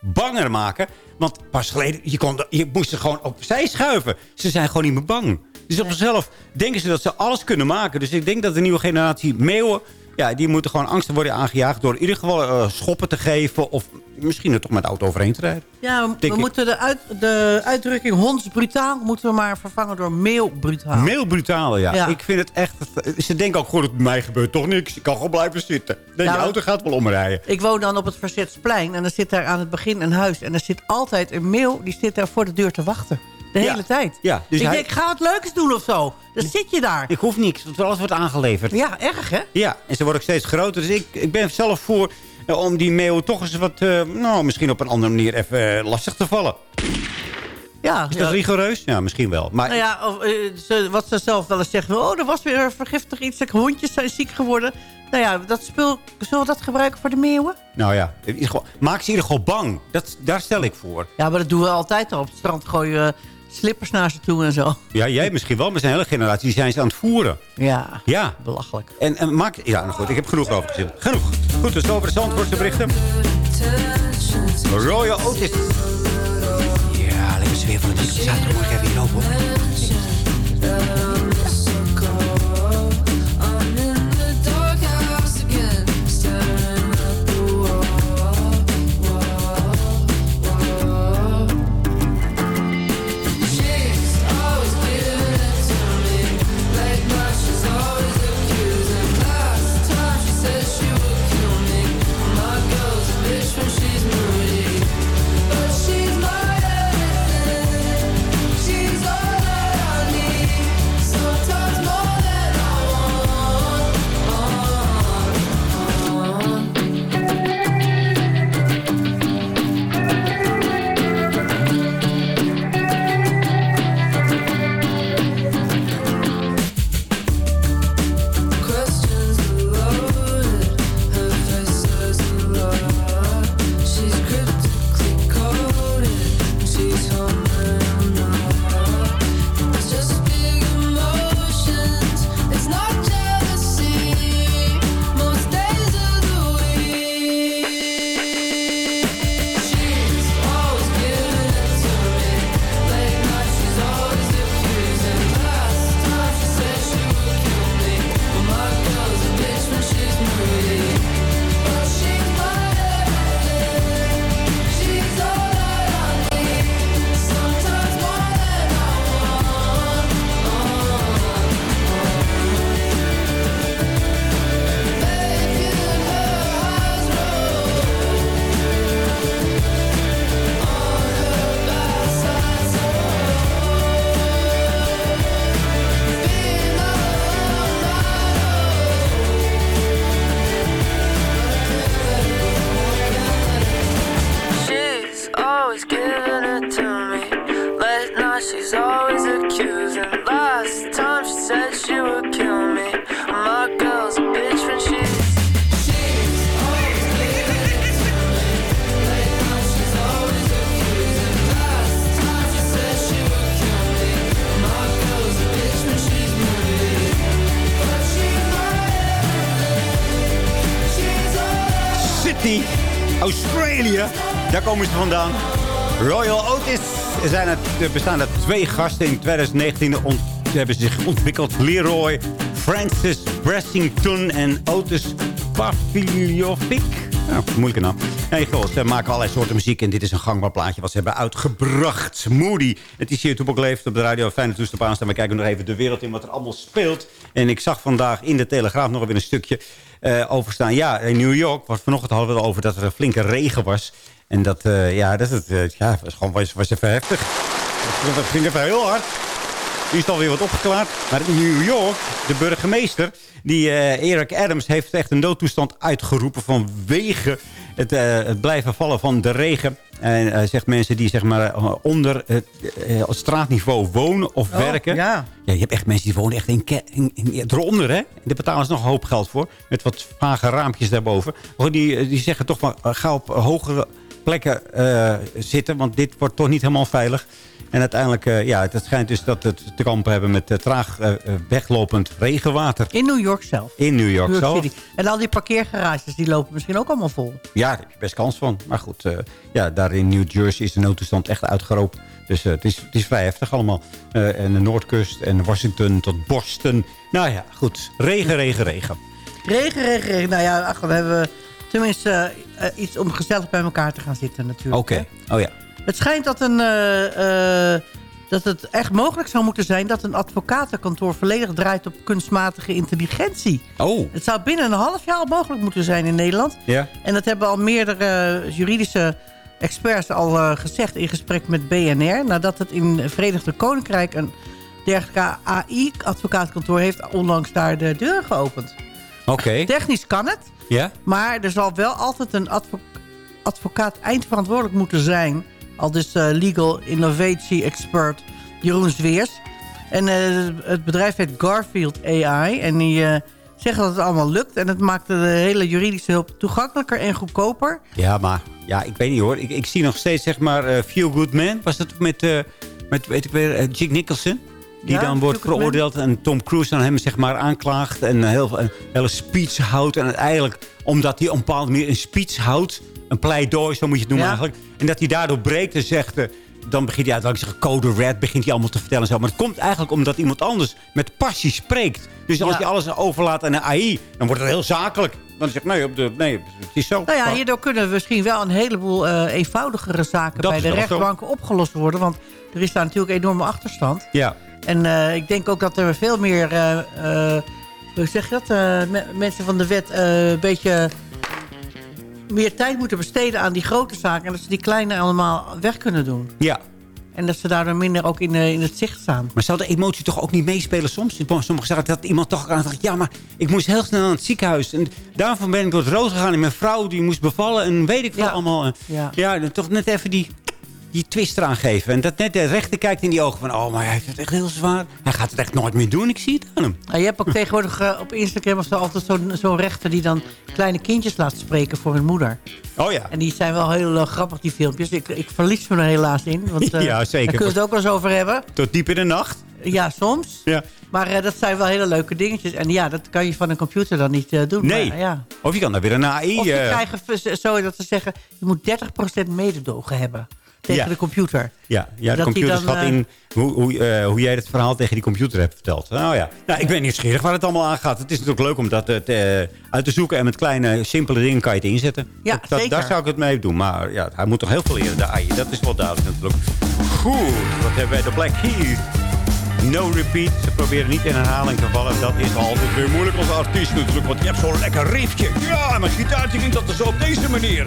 banger maken. Want pas geleden, je, kon, je moest ze gewoon opzij schuiven. Ze zijn gewoon niet meer bang. Dus op zichzelf denken ze dat ze alles kunnen maken. Dus ik denk dat de nieuwe generatie meeuwen... Ja, die moeten gewoon angsten worden aangejaagd... door in ieder geval eh, schoppen te geven... of misschien er toch met de auto overheen te rijden. Ja, we, moeten de, uit, de uitdrukking hondsbrutaal... moeten we maar vervangen door meelbrutaal. Meelbrutaal, ja. Ja. Ik vind het echt... Ze denken ook gewoon, dat bij mij gebeurt toch niks. Ik kan gewoon blijven zitten. Nee, Ja, die auto gaat wel omrijden. Ik woon dan op het Verzetsplein en er zit daar aan het begin een huis. En er zit altijd een mail, die zit daar voor de deur te wachten. De Ja. hele tijd. Ja, dus ik hij- denk, ga wat leuks doen of zo. Dan zit je daar. Ik hoef niks, want alles wordt aangeleverd. Ja, erg hè? Ja, en ze worden ook steeds groter. Dus ik, ik ben zelf voor eh, om die meeuwen toch eens wat... eh, nou, misschien op een andere manier even eh, lastig te vallen. Ja, Is dat ja. rigoureus? Ja, misschien wel. Maar Nou ja, of, ze, wat ze zelf wel eens zeggen. Oh, er was weer vergiftig iets. Hondjes zijn ziek geworden. Nou ja, dat spul, zullen we dat gebruiken voor de meeuwen? nou ja, maak ze in ieder geval bang. Dat, daar stel ik voor. Ja, maar dat doen we altijd al. Op het strand gooien we slippers naar ze toe en zo. Ja, jij misschien wel, maar zijn hele generatie die zijn ze aan het voeren. Ja, Ja. belachelijk. En, en maak... Ja, nou goed, ik heb genoeg over gezien. Genoeg. Goed, dus over de Zandvoortse berichten. Royal Otis. Ja, lekker sfeer van de week. Zaterdagmorgen even hier open. Komen ze vandaan. Royal Otis er bestaan er twee gasten. In 2019 ont- hebben zich ontwikkeld. Leroy Francis Bressington en Otis Pavljovic. Nou, moeilijke naam. Nee, goed, ze maken allerlei soorten muziek. En dit is een gangbaar plaatje wat ze hebben uitgebracht. Moody. Het is hier Toepak Leeft op de radio. Fijne toestel aanstaan. We kijken nog even de wereld in wat er allemaal speelt. En ik zag vandaag in de Telegraaf nog weer een stukje eh, over staan. Ja, in New York was vanochtend hadden we het over dat er een flinke regen was. En dat, eh, ja, dat het, eh, ja, was gewoon was, was even heftig. Dat ging even heel hard. Nu is alweer wat opgeklaard. Maar in New York, de burgemeester, die eh, Eric Adams... heeft echt een noodtoestand uitgeroepen vanwege het, het blijven vallen van de regen. En hij zegt mensen die zeg maar, onder het straatniveau wonen of Oh, werken. ja. Ja, je hebt echt mensen die wonen echt in, ke- in, in- eronder, hè? En daar betalen ze nog een hoop geld voor. Met wat vage raampjes daarboven. Maar die, die zeggen toch maar, ga op hogere plekken eh, zitten. Want dit wordt toch niet helemaal veilig. En uiteindelijk, eh, ja, het schijnt dus dat het te kampen hebben met eh, traag weglopend regenwater. In New York zelf. In New York, New York zelf. City. En al die parkeergarages die lopen misschien ook allemaal vol. Ja, daar heb je best kans van. Maar goed, ja, daar in New Jersey is de noodtoestand echt uitgeroepen. Dus het, is, het is vrij heftig allemaal. Eh, en de Noordkust en Washington tot Boston. Nou ja, goed. Regen, regen, regen. Regen, regen, regen. Nou ja, ach, dan hebben we tenminste eh, iets om gezellig bij elkaar te gaan zitten natuurlijk. Oké. Oh ja. Het schijnt dat, een, eh, eh, dat het echt mogelijk zou moeten zijn... dat een advocatenkantoor volledig draait op kunstmatige intelligentie. Oh. Het zou binnen een half jaar al mogelijk moeten zijn in Nederland. Ja. En dat hebben al meerdere juridische experts al gezegd... in gesprek met BNR. Nadat het in het Verenigde Koninkrijk... een dergelijke AI-advocaatkantoor heeft onlangs daar de deur geopend. Oké. Technisch kan het. Ja? Maar er zal wel altijd een advo- advocaat eindverantwoordelijk moeten zijn. Al dus legal innovatie expert Jeroen Zweers. En eh, het bedrijf heet Garfield AI. En die eh, zeggen dat het allemaal lukt. En het maakt de hele juridische hulp toegankelijker en goedkoper. Ja, maar ja, ik weet niet hoor. Ik, ik zie nog steeds zeg maar Feel Good Man. Was dat met, met weet ik weer, Jake Nicholson? Die Ja, dan wordt veroordeeld en Tom Cruise dan hem zeg maar aanklaagt. En een, heel, een hele speech houdt. En uiteindelijk, omdat hij op een bepaalde manier een speech houdt. Een pleidooi, zo moet je het noemen Ja. eigenlijk. En dat hij daardoor breekt en zegt... eh, dan begint hij uit, zeggen, code red, begint hij allemaal te vertellen. en Zo. Maar het komt eigenlijk omdat iemand anders met passie spreekt. Dus als Ja. hij alles overlaat aan de AI, dan wordt het heel zakelijk. Dan zegt nee, op de, nee, het is zo. Nou ja, hierdoor kunnen misschien wel een heleboel eh, eenvoudigere zaken... Dat bij de zo. rechtbanken opgelost worden. Want er is daar natuurlijk een enorme achterstand. Ja. En eh, ik denk ook dat er veel meer, eh, eh, hoe zeg je dat, me- mensen van de wet een beetje meer tijd moeten besteden aan die grote zaken. En dat ze die kleine allemaal weg kunnen doen. Ja. En dat ze daardoor minder ook in, in het zicht staan. Maar zou de emotie toch ook niet meespelen soms? Sommigen zeggen dat iemand toch aan dacht... ja, maar ik moest heel snel naar het ziekenhuis. En daarvan ben ik door het rood gegaan. En mijn vrouw die moest bevallen. En weet ik veel allemaal. Ja. ja, toch net even die, die twist eraan geven. En dat net de rechter kijkt in die ogen van... oh, maar hij heeft het echt heel zwaar. Hij gaat het echt nooit meer doen. Ik zie het aan hem. Nou, je hebt ook tegenwoordig eh, op Instagram of zo altijd zo'n rechter... die dan kleine kindjes laat spreken voor hun moeder. Oh ja. En die zijn wel heel eh, grappig, die filmpjes. Ik, ik verlies me er helaas in. Want, eh, Ja, zeker. Daar kunnen we het ook wel eens over hebben. Tot diep in de nacht. Ja, soms. Ja. Maar dat zijn wel hele leuke dingetjes. En ja, dat kan je van een computer dan niet doen. Nee. Maar, ja. Of je kan daar weer een AI... Of je krijgt v- zo dat ze zeggen... je moet 30% mededogen hebben tegen Ja. de computer. Ja, ja de computer schat eh, in hoe, hoe, eh, hoe jij het verhaal tegen die computer hebt verteld. Nou ja, nou, ik ben nieuwsgierig waar het allemaal aan gaat. Het is natuurlijk leuk om dat eh, uit te zoeken. En met kleine, simpele dingen kan je het inzetten. Ja, Dat-. Daar zou ik het mee doen. Maar ja, hij moet toch heel veel leren, de AI. Dat is wel duidelijk natuurlijk. Goed, wat hebben wij? De Black Keys. No repeat. Ze proberen niet in herhaling te vallen. Dat is altijd weer moeilijk als artiest natuurlijk. Want je hebt zo'n lekker riffje. Ja, mijn gitaartje klinkt dat zo op deze manier.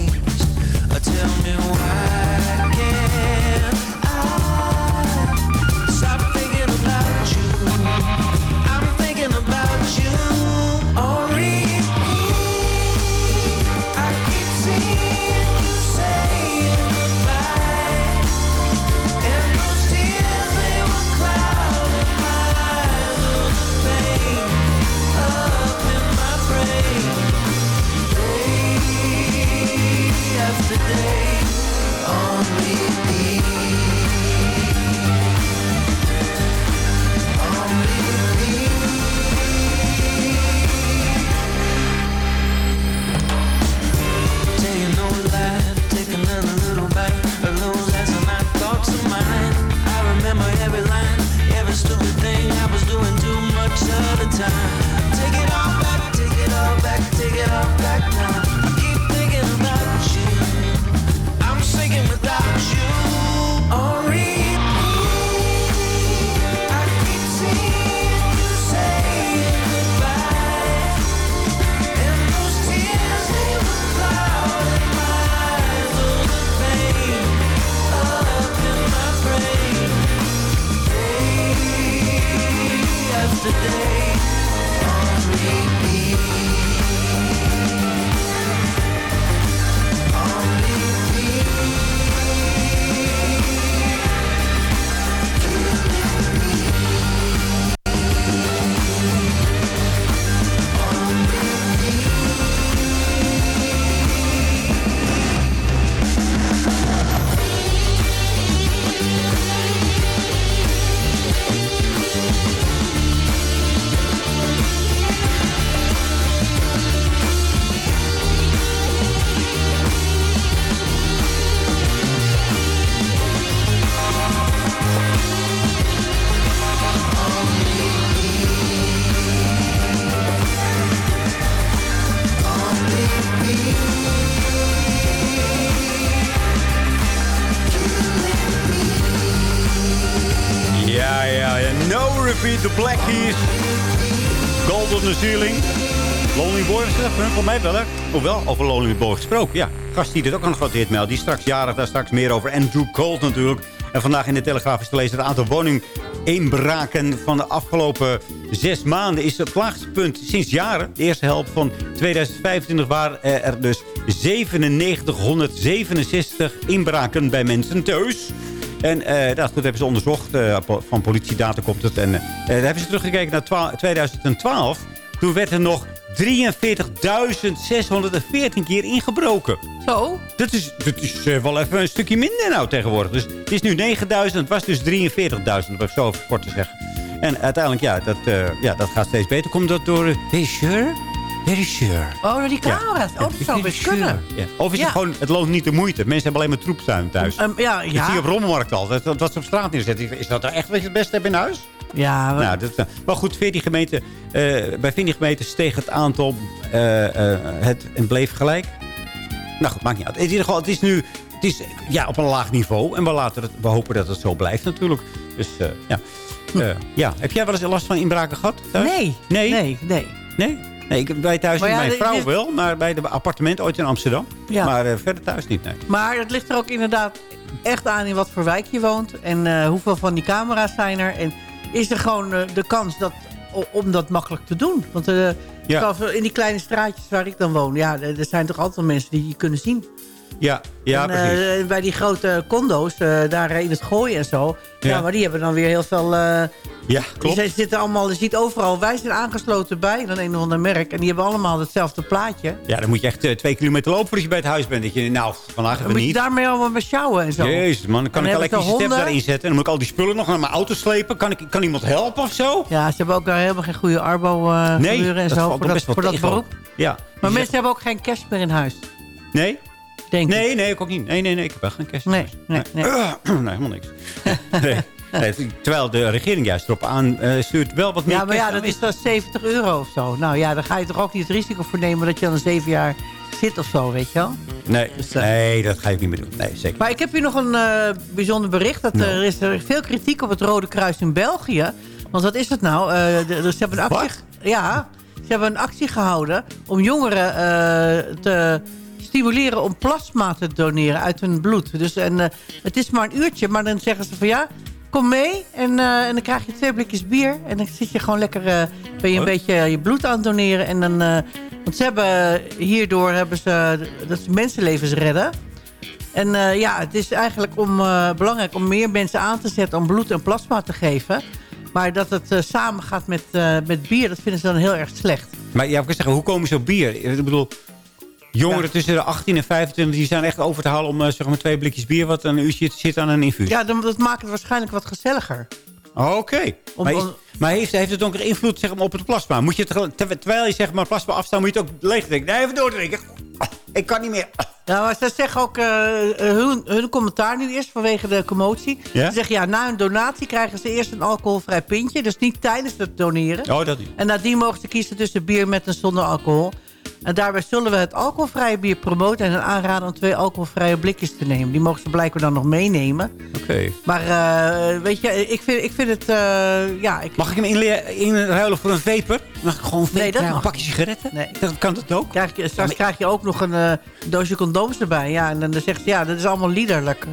Ceiling. Lonely Boy, is dat voor mij wel, hè? Hoewel, over Lonely Boy gesproken, ja. Gast die dit ook aan een grote. Die straks jarig, daar straks meer over. Andrew Colt natuurlijk. En vandaag in de Telegraaf is te lezen... het aantal woninginbraken van de afgelopen zes maanden... is het laagste sinds jaren. De eerste helft van 2025 waren er dus 9767 inbraken bij mensen thuis. En eh, dat hebben ze onderzocht. eh, van politiedata komt het. En eh, daar hebben ze teruggekeken naar twa- 2012. Toen werd er nog 43.614 keer ingebroken. Zo? Dat is, dat is eh, wel even een stukje minder nou tegenwoordig. Dus het is nu 9.000. Het was dus 43.000, om zo kort te zeggen. En uiteindelijk, ja, dat, eh, ja, dat gaat steeds beter. Komt dat door... Uh, Very sure? Oh, die camera's. Oh, dat zou best kunnen. Ja. Of is Ja. het gewoon, het loont niet de moeite. Mensen hebben alleen maar troeptuin thuis. Ehm, ja, Dat ja. zie je op Rommelmarkt al. Dat, dat ze op straat neerzetten. Is dat nou echt wat je het beste hebt in huis? Ja, we- Nou, dat, eh, maar goed, 14 gemeenten, eh, bij 14 gemeenten steeg het aantal eh, het, en bleef gelijk. Nou goed, maakt niet uit. In ieder geval, het is nu het is, ja, op een laag niveau. En we, laten het, we hopen dat het zo blijft natuurlijk. Dus ja. Eh, ja. Heb jij wel eens last van inbraken gehad? thuis? Nee. Nee? Nee, nee. Nee? Nee, ik, bij thuis Maar niet. ja, Mijn vrouw dit- wel, maar bij de appartement ooit in Amsterdam. Ja. Maar eh, verder thuis niet, nee. Maar het ligt er ook inderdaad echt aan in wat voor wijk je woont. En eh, hoeveel van die camera's zijn er. En is er gewoon eh, de kans dat, om dat makkelijk te doen. Want Ja. in die kleine straatjes waar ik dan woon... ja, er er zijn toch altijd wel mensen die je kunnen zien. Ja, ja en, precies. eh, bij die grote condo's, eh, daar in het gooien en zo... Ja. Ja. maar die hebben dan weer heel veel... eh, ja, die klopt. zijn- zitten allemaal, je ziet overal, wij zijn aangesloten bij een een of ander merk. En die hebben allemaal hetzelfde plaatje. Ja, dan moet je echt twee kilometer lopen voordat je bij het huis bent. Dat je, nou, vandaag Dan even moet je niet. daarmee allemaal mee sjouwen en zo. Jezus man, dan kan ik ze elektrische honden? daarin zetten. En dan moet ik al die spullen nog naar mijn auto slepen. Kan, ik, kan iemand helpen of zo? Ja, ze hebben ook daar helemaal geen goede arbo Nee, gebeuren en zo voor dat, voor dat beroep. Ja. Maar mensen hebben ook geen cash meer in huis, Nee? Denk ik. Nee, nee, ik ook niet. Nee, nee, nee, ik heb echt geen kerst. Nee, nee, nee. nee, helemaal niks. nee. Terwijl de regering juist erop aan eh, stuurt wel wat meer Ja, maar ja, dat is dan 70 euro of zo. Nou ja, dan ga je toch ook niet het risico voor nemen dat je dan zeven jaar zit of zo, weet je wel. Nee, Dus, eh, nee, dat ga ik niet meer doen. Nee, zeker. Maar ik heb hier nog een eh, bijzonder bericht. Dat Nou. er is er veel kritiek op het Rode Kruis in België. Want wat is het nou? Ze hebben een actie... Ja, ze hebben een actie gehouden om jongeren te stimuleren om plasma te doneren uit hun bloed. Dus en, eh, het is maar een uurtje, maar dan zeggen ze van ja, kom mee. En, eh, en dan krijg je twee blikjes bier. En dan zit je gewoon lekker, eh, ben je een Oh. beetje je bloed aan het doneren. En dan, want ze hebben, hierdoor hebben ze, dat ze mensenlevens redden. En ja, het is eigenlijk om, belangrijk om meer mensen aan te zetten om bloed en plasma te geven. Maar dat het samen gaat met, met bier, dat vinden ze dan heel erg slecht. Maar ja, ik zeggen, hoe komen ze op bier? Ik bedoel, jongeren Ja. tussen de 18 en 25... die zijn echt over te halen om eh, zeg maar twee blikjes bier... wat een uurtje zit aan een infuus. Ja, dan, dat maakt het waarschijnlijk wat gezelliger. Oké. Om- Maar, maar heeft, heeft het ook een invloed zeg maar, op het plasma? Moet je het, terwijl je zeg maar, plasma afstaat, moet je het ook leeg drinken? Nee, even doordrinken. Ah, Ik kan niet meer. Ja, maar ze zeggen ook, eh, hun, hun commentaar nu eerst vanwege de commotie. Ja? Ze zeggen, ja, na een donatie krijgen ze eerst een alcoholvrij pintje. Dus niet tijdens het doneren. Oh, dat. En nadien mogen ze kiezen tussen bier met en zonder alcohol. En daarbij zullen we het alcoholvrije bier promoten... en aanraden om twee alcoholvrije blikjes te nemen. Die mogen ze blijkbaar dan nog meenemen. Oké. Maar eh, weet je, ik vind, ik vind het... eh, ja, ik, Mag ik hem inruilen voor een vapor? Mag ik gewoon Nee, dat een pakje sigaretten? Nee. Dat kan dat ook? krijg je, straks krijg je ook nog een eh, doosje condooms erbij. Ja, en dan zegt ze, ja, dat is allemaal liederlijk.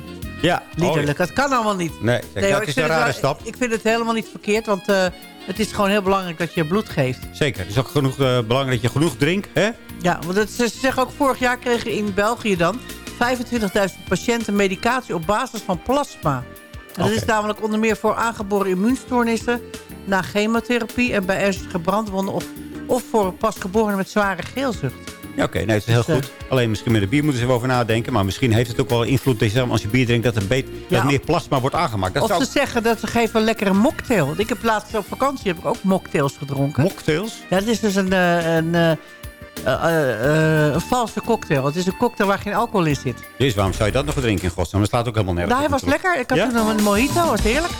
Ja. Liederlijk, dat kan allemaal niet. Oh, nee, dat is een het rare wel- stap. Ik vind het helemaal niet verkeerd, want het is gewoon heel belangrijk dat je bloed geeft. Zeker. Het is ook genoeg, eh, belangrijk dat je genoeg drinkt. Hè? Ja, want het, ze zeggen ook vorig jaar kregen in België dan 25.000 patiënten medicatie op basis van plasma. En dat is namelijk onder meer voor aangeboren immuunstoornissen, na chemotherapie en bij ernstige brandwonden of, of voor pasgeborenen met zware geelzucht. Ja, oké. nee, het is heel Dus, eh, goed. Alleen misschien met de bier moeten ze over nadenken. Maar misschien heeft het ook wel invloed dat je, als je bier drinkt... dat er, dat meer plasma wordt aangemaakt. Dat of zou ze zeggen dat ze geven een lekkere mocktail. Ik heb laatst op vakantie heb ik ook mocktails gedronken. mocktails. Ja, het is dus een, eh, een, eh, een valse cocktail. Het is een cocktail waar geen alcohol in zit. Jezus, waarom zou je dat nog drinken in godsnaam? Dat slaat ook helemaal nergens Nou, hij was lekker. Ik had Ja? toen nog een mojito, was heerlijk.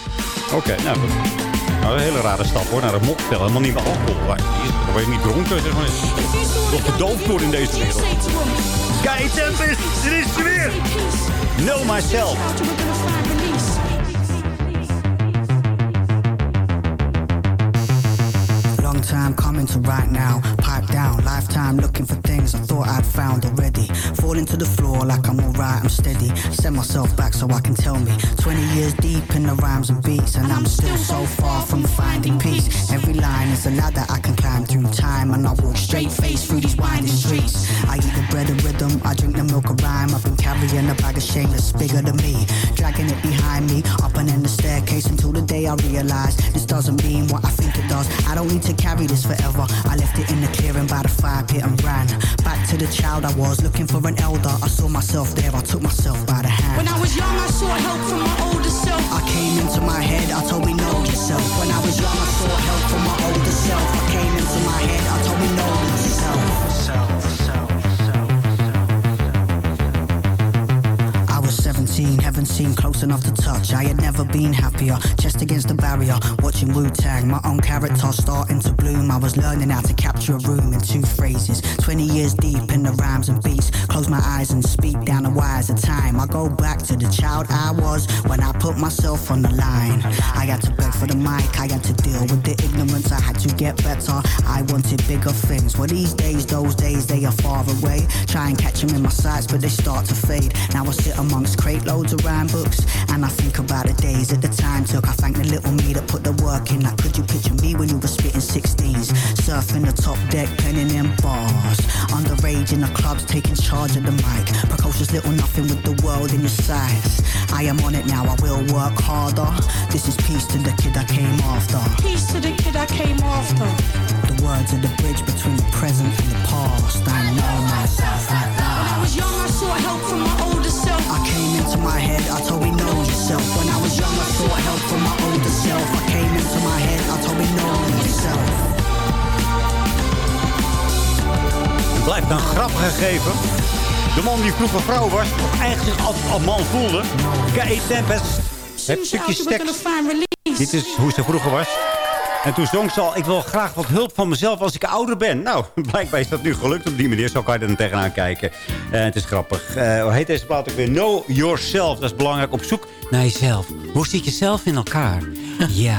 Oké, nou goed. Nou, een hele rare stap hoor, naar een mocktail. Helemaal niet meer alcohol. Dan word je niet dronken, zeg maar. Nog gedoofd worden in deze wereld. Kijk, Tempest, er is ze weer. Know myself. Long time coming to right now. Pipe down, lifetime looking for things I thought I'd found already. Falling to the floor like I'm alright, I'm steady. Set myself back so I can tell me. 20 years deep in the rhymes and beats, and I'm still so far from finding peace. Every line is a ladder I can climb through time, and I walk straight face through these winding streets. I eat the bread of rhythm, I drink the milk of rhyme. I've been carrying a bag of shame that's bigger than me, dragging it behind me, up and in the staircase until the day I realize this doesn't mean what I think it does. I don't need to carry this forever. I left it in the clearing by the fire pit and ran back to the child I was, looking for an elder. I saw myself there, I took myself by the hand. When I was young, I sought help from my older self. I came into my head, I told me know yourself. When I was young, I sought help from my older self. I came into my head, I told me know yourself. 17, heaven seemed close enough to touch. I had never been happier, chest against the barrier, watching Wu Tang. My own character starting to bloom. I was learning how to capture a room in two phrases. 20 years deep in the rhymes and beats. Close my eyes and speak down the wires of time. I go back to the child I was when I put myself on the line. I had to beg for the mic, I had to deal with the ignorance. I had to get better. I wanted bigger things. Well, these days, those days, they are far away. Try and catch them in my sights, but they start to fade. Now I sit amongst crate loads of rhyme books, and I think about the days that the time took. I thank the little me that put the work in. Like, could you picture me when you were spitting 16s? Surfing the top deck, penning in bars. Underage in the clubs, taking charge of the mic. Precocious little nothing with the world in your sights. I am on it now, I will work harder. This is peace to the kid I came after. Peace to the kid I came after. The words are the bridge between the present and the past. I know myself right When I was young, I sought help from my head, I told me know yourself. When I was young, I sought help from my older self. I came into my head, I told me know yourself. Het blijft een grappige gegeven. De man die vroeger vrouw was, of eigenlijk zich altijd als man voelde. Kijk, Tempest. Het stukje tekst. Dit is hoe ze vroeger was. En toen zong ze al, ik wil graag wat hulp van mezelf als ik ouder ben. Nou, blijkbaar is dat nu gelukt op die manier. Zo kan je er dan tegenaan kijken. Eh, het is grappig. Eh, hoe heet deze plaat ook weer? Know Yourself. Dat is belangrijk. Op zoek naar jezelf. Hoe zit je zelf in elkaar? ja.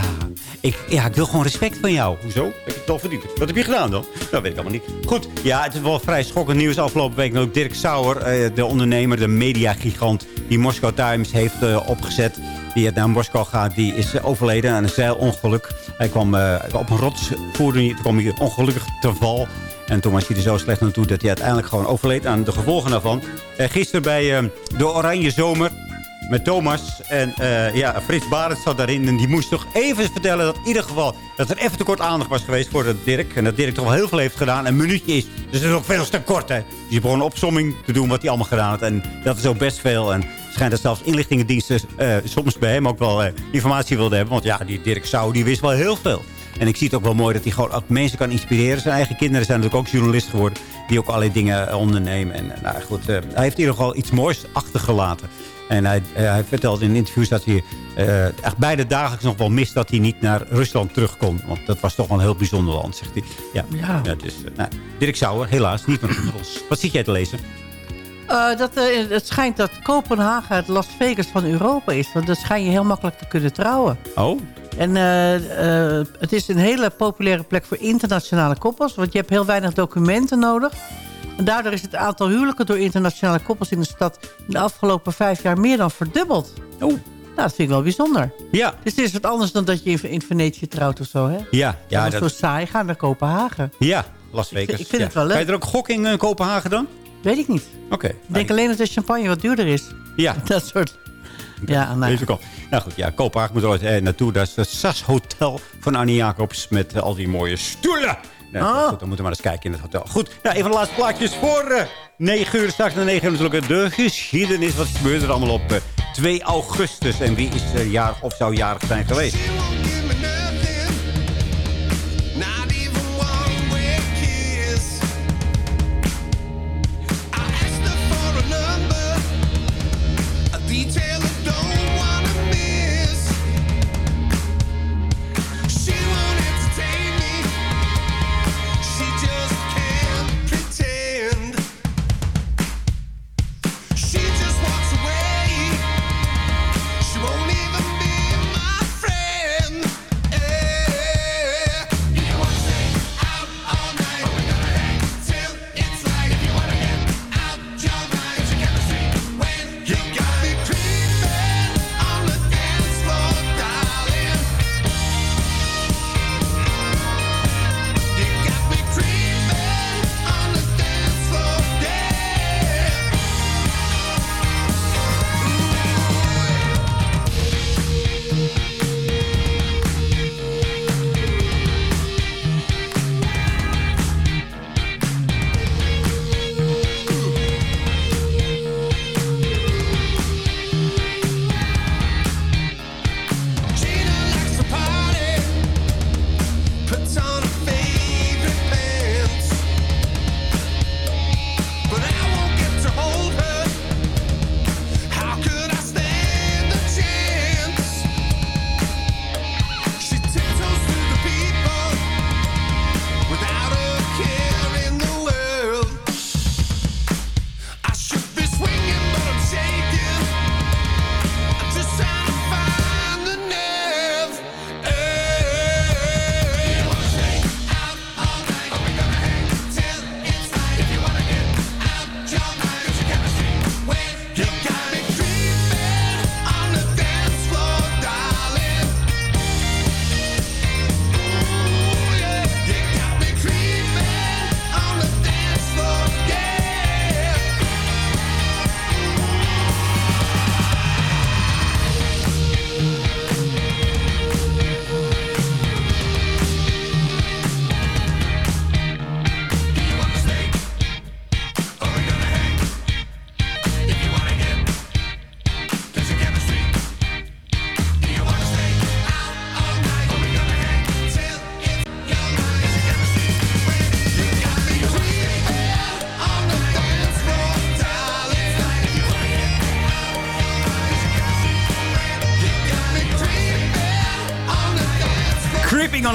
Ik, ja, ik wil gewoon respect van jou. Hoezo? Heb je het al verdiend? Wat heb je gedaan dan? Dat weet ik allemaal niet. Goed, ja, het is wel vrij schokkend nieuws afgelopen week. Ook Dirk Sauer, eh, de ondernemer, de mediagigant... die Moscow Times heeft opgezet. Die naar Moskou gaat, die is eh, overleden aan een zeilongeluk. Hij kwam eh, op een rots, voerde, toen kwam hij ongelukkig te val... En toen was hij er zo slecht aan toe dat hij uiteindelijk gewoon overleed aan de gevolgen daarvan. Eh, gisteren bij de Oranje Zomer met Thomas. En ja, Frits Barend zat daarin. En die moest toch even vertellen dat in ieder geval... dat er even te kort aandacht was geweest voor Dirk. En dat Dirk toch wel heel veel heeft gedaan. Een minuutje is. Dus dat is ook veel te kort, hè. Dus je begon een opsomming te doen wat hij allemaal gedaan had. En dat is ook best veel. En schijnt dat zelfs inlichtingendiensten eh, soms bij hem ook wel eh, informatie wilden hebben. Want ja, die Dirk Sau, die wist wel heel veel. En ik zie het ook wel mooi dat hij gewoon ook mensen kan inspireren. Zijn eigen kinderen zijn natuurlijk ook journalist geworden. Die ook allerlei dingen eh, ondernemen. En nou goed, hij heeft in ieder geval iets moois achtergelaten. En hij, hij vertelde in interviews dat hij eh, echt beide dagelijks nog wel mist dat hij niet naar Rusland terug kon. Want dat was toch wel een heel bijzonder land, zegt hij. Ja, Ja. dus, nou, Dirk Sauer, helaas, niet meer ons. Wat zit jij te lezen? Eh, dat, eh, het schijnt dat Kopenhagen het Las Vegas van Europa is. Want dat schijn je heel makkelijk te kunnen trouwen. Oh? En eh, het is een hele populaire plek voor internationale koppels. Want je hebt heel weinig documenten nodig. En daardoor is het aantal huwelijken door internationale koppels in de stad... in de afgelopen vijf jaar meer dan verdubbeld. Oh. Nou, dat vind ik wel bijzonder. Ja. Dus het is wat anders dan dat je in, in Venetië trouwt of zo, hè? Ja, ja, dat is zo saai. Ga naar Kopenhagen. Ja, Las Vegas. ik vind Ja. het wel leuk. Ga je er ook gokken in Kopenhagen dan? Weet ik niet. Oké. Ik denk alleen dat de champagne wat duurder is. Ja. Dat soort... Ja, nou, Deze. Nou goed, ja, Kopenhagen moet er ooit eh, naartoe. Dat is het SAS Hotel van Annie Jacobs met eh, al die mooie stoelen. Nou, Ah. goed, dan moeten we maar eens kijken in het hotel. Goed, nou, even de laatste plaatjes voor eh 9 uur. Straks na 9 uur natuurlijk de geschiedenis. Wat gebeurde er allemaal op eh, 2 augustus? En wie is er jarig of zou jarig zijn geweest?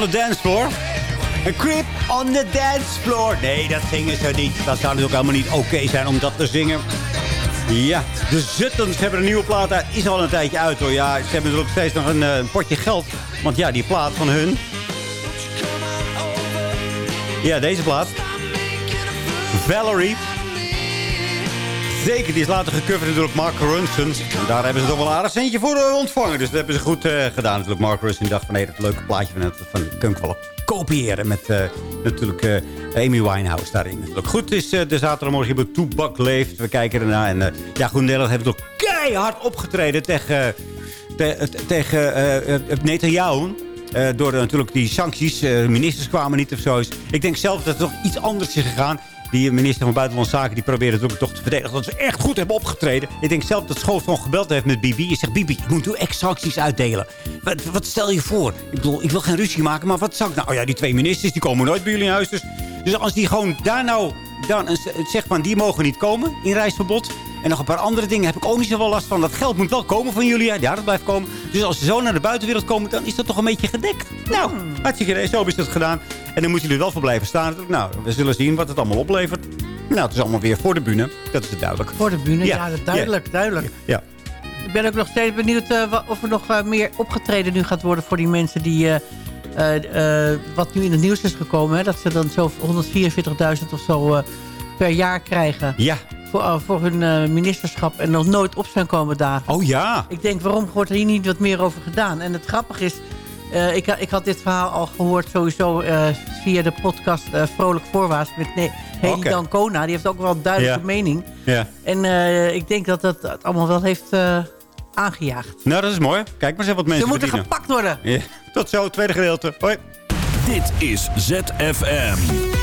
The dance floor. Een creep on the dance floor. Nee, dat zingen ze niet. Dat zou natuurlijk helemaal niet oké zijn om dat te zingen. Ja, de Zuttens hebben een nieuwe plaat uit. Is al een tijdje uit hoor. Ja, ze hebben natuurlijk steeds nog een eh, potje geld. Want ja, die plaat van hun. Ja, deze plaat. Valerie. Zeker, die is later gecoverd door Mark Ronson. En daar hebben ze toch wel een aardig centje voor eh, ontvangen. Dus dat hebben ze goed eh, gedaan. Natuurlijk, Mark Ronson dacht van... nee, dat leuke plaatje van, het, van kan ik wel kopiëren. Met eh, natuurlijk Amy Winehouse daarin. Goed, is de zaterdagmorgen bij Toebak Leeft. We kijken ernaar. En ja, goed, Nederland heeft toch keihard opgetreden tegen, te- te- tegen Netanyahu. Door natuurlijk die sancties. eh, ministers kwamen niet of zo. Ik denk zelf dat het toch iets anders is gegaan. Die minister van Buitenlandse Zaken die probeerde het ook toch te verdedigen. Dat ze echt goed hebben opgetreden. Ik denk zelf dat Schoof gewoon gebeld heeft met Bibi. Je zegt, Bibi, ik moet nu echt sancties uitdelen. Wat, wat stel je voor? Ik bedoel, ik wil geen ruzie maken, maar wat zou ik nou? Oh ja, die twee ministers, die komen nooit bij jullie in huis. Dus, dus als die gewoon daar nou dan zegt van, die mogen niet komen in reisverbod. En nog een paar andere dingen heb ik ook niet zoveel last van. Dat geld moet wel komen van jullie. Ja, dat blijft komen. Dus als ze zo naar de buitenwereld komen, dan is dat toch een beetje gedekt. Nou, hartstikke idee. Zo is dat gedaan. En dan moeten jullie wel voor blijven staan. Nou, we zullen zien wat het allemaal oplevert. Nou, het is allemaal weer voor de bühne. Dat is het duidelijk. Voor de bühne, ja, Ja, dat duidelijk, duidelijk. Ja. Ik ben ook nog steeds benieuwd eh, of er nog eh, meer opgetreden nu gaat worden voor die mensen die... eh, wat nu in het nieuws is gekomen, hè, dat ze dan zo 144.000 of zo per jaar krijgen. Ja. Voor, eh, voor hun eh, ministerschap en nog nooit op zijn komen dagen. Oh ja. Ik denk, waarom wordt er hier niet wat meer over gedaan? En het grappige is, eh, ik, ik had dit verhaal al gehoord sowieso eh, via de podcast eh, Vrolijk Voorwaarts met ne Heli Oké. Dancona. Die heeft ook wel een duidelijke Ja. mening. Ja. En eh, ik denk dat dat het allemaal wel heeft eh, aangejaagd. Nou, dat is mooi. Kijk maar eens wat mensen Ze moeten verdienen. gepakt worden. Ja. Tot zo, tweede gedeelte. Hoi. Dit is ZFM.